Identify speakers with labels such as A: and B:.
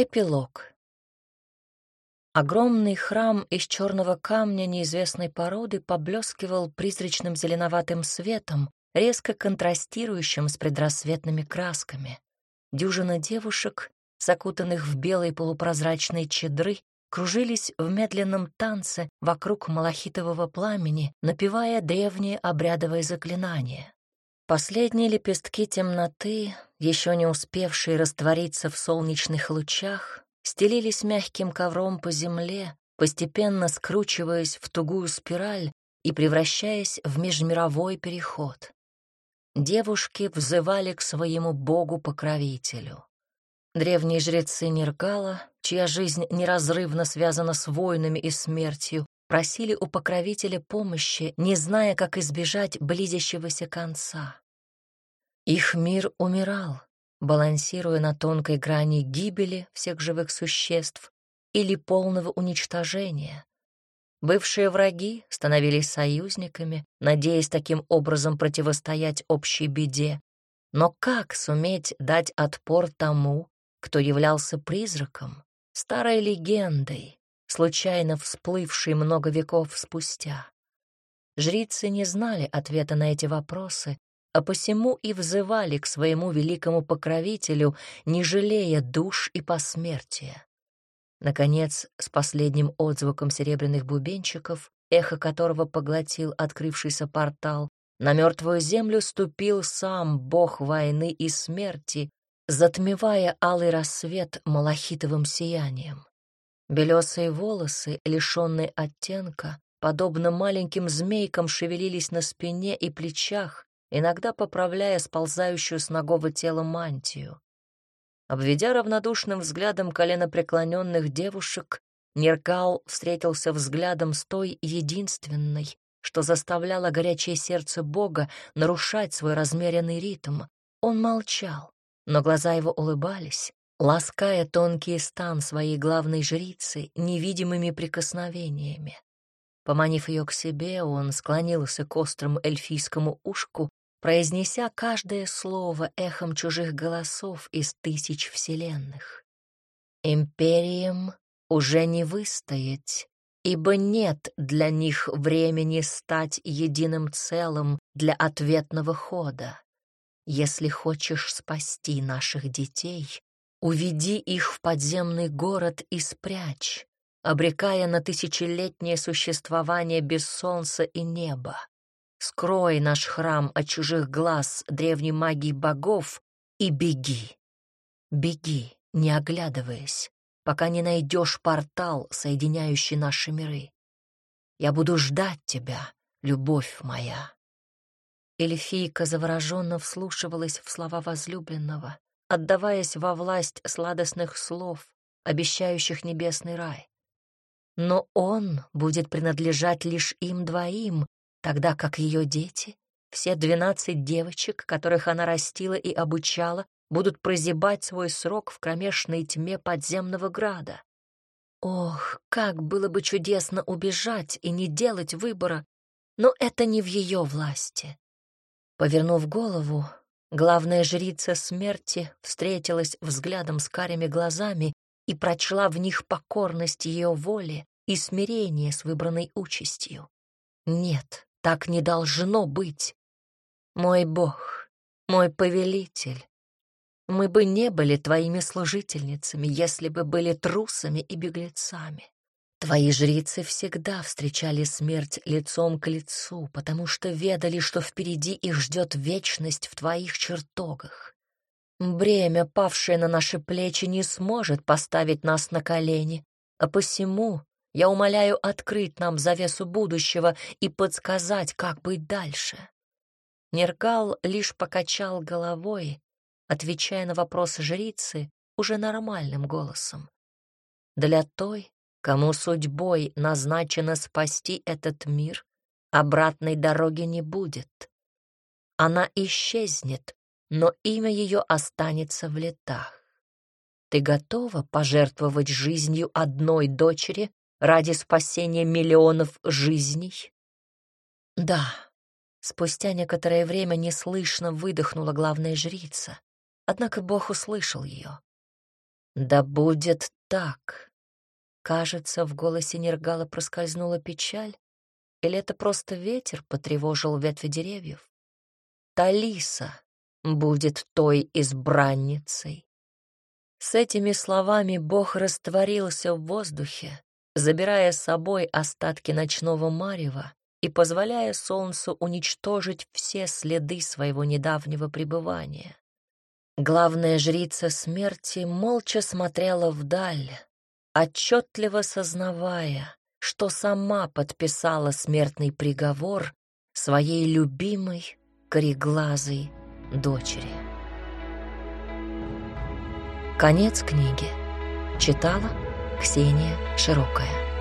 A: Эпилог. Огромный храм из черного камня неизвестной породы поблескивал призрачным зеленоватым светом, резко контрастирующим с предрассветными красками. Дюжина девушек, закутанных в белые полупрозрачные чедры, кружились в медленном танце вокруг малахитового пламени, напевая древние обрядовые заклинания. Последние лепестки темноты, еще не успевшие раствориться в солнечных лучах, стелились мягким ковром по земле, постепенно скручиваясь в тугую спираль и превращаясь в межмировой переход. Девушки взывали к своему богу-покровителю. Древние жрецы Нергала, чья жизнь неразрывно связана с войнами и смертью, просили у покровителя помощи, не зная, как избежать близящегося конца. Их мир умирал, балансируя на тонкой грани гибели всех живых существ или полного уничтожения. Бывшие враги становились союзниками, надеясь таким образом противостоять общей беде. Но как суметь дать отпор тому, кто являлся призраком, старой легендой, случайно всплывшей много веков спустя. Жрицы не знали ответа на эти вопросы, а посему и взывали к своему великому покровителю, не жалея душ и посмертия. Наконец, с последним отзвуком серебряных бубенчиков, эхо которого поглотил открывшийся портал, на мертвую землю ступил сам бог войны и смерти, затмевая алый рассвет малахитовым сиянием. Белесые волосы, лишенные оттенка, подобно маленьким змейкам шевелились на спине и плечах, иногда поправляя сползающую с ногого тела мантию. Обведя равнодушным взглядом коленопреклоненных девушек, Неркал встретился взглядом с той единственной, что заставляло горячее сердце Бога нарушать свой размеренный ритм. Он молчал, но глаза его улыбались, лаская тонкий стан своей главной жрицы невидимыми прикосновениями. Поманив ее к себе, он склонился к острому эльфийскому ушку, произнеся каждое слово эхом чужих голосов из тысяч вселенных. «Империям уже не выстоять, ибо нет для них времени стать единым целым для ответного хода. Если хочешь спасти наших детей, уведи их в подземный город и спрячь, обрекая на тысячелетнее существование без солнца и неба. Скрой наш храм от чужих глаз древней магии богов и беги. Беги, не оглядываясь, пока не найдешь портал, соединяющий наши миры. Я буду ждать тебя, любовь моя. Эльфийка завороженно вслушивалась в слова возлюбленного, отдаваясь во власть сладостных слов, обещающих небесный рай. Но он будет принадлежать лишь им двоим, тогда как ее дети, все двенадцать девочек, которых она растила и обучала, будут прозябать свой срок в кромешной тьме подземного града. Ох, как было бы чудесно убежать и не делать выбора, но это не в ее власти. Повернув голову, главная жрица смерти встретилась взглядом с карими глазами и прочла в них покорность ее воли и смирение с выбранной участью. Нет, так не должно быть. Мой Бог, мой повелитель, мы бы не были твоими служительницами, если бы были трусами и беглецами. Твои жрицы всегда встречали смерть лицом к лицу, потому что ведали, что впереди их ждет вечность в твоих чертогах. Бремя, павшее на наши плечи, не сможет поставить нас на колени, а посему я умоляю открыть нам завесу будущего и подсказать, как быть дальше. Нергал лишь покачал головой, отвечая на вопрос жрицы уже нормальным голосом. Для той, Кому судьбой назначено спасти этот мир, обратной дороги не будет. Она исчезнет, но имя ее останется в летах. Ты готова пожертвовать жизнью одной дочери ради спасения миллионов жизней? Да. Спустя некоторое время неслышно выдохнула главная жрица. Однако Бог услышал ее. «Да будет так!» Кажется, в голосе Нергала проскользнула печаль, или это просто ветер потревожил ветви деревьев? Талиса будет той избранницей. С этими словами Бог растворился в воздухе, забирая с собой остатки ночного марева и позволяя солнцу уничтожить все следы своего недавнего пребывания. Главная жрица смерти молча смотрела вдаль, отчетливо сознавая, что сама подписала смертный приговор своей любимой кореглазой дочери. Конец книги. Читала Ксения Широкая.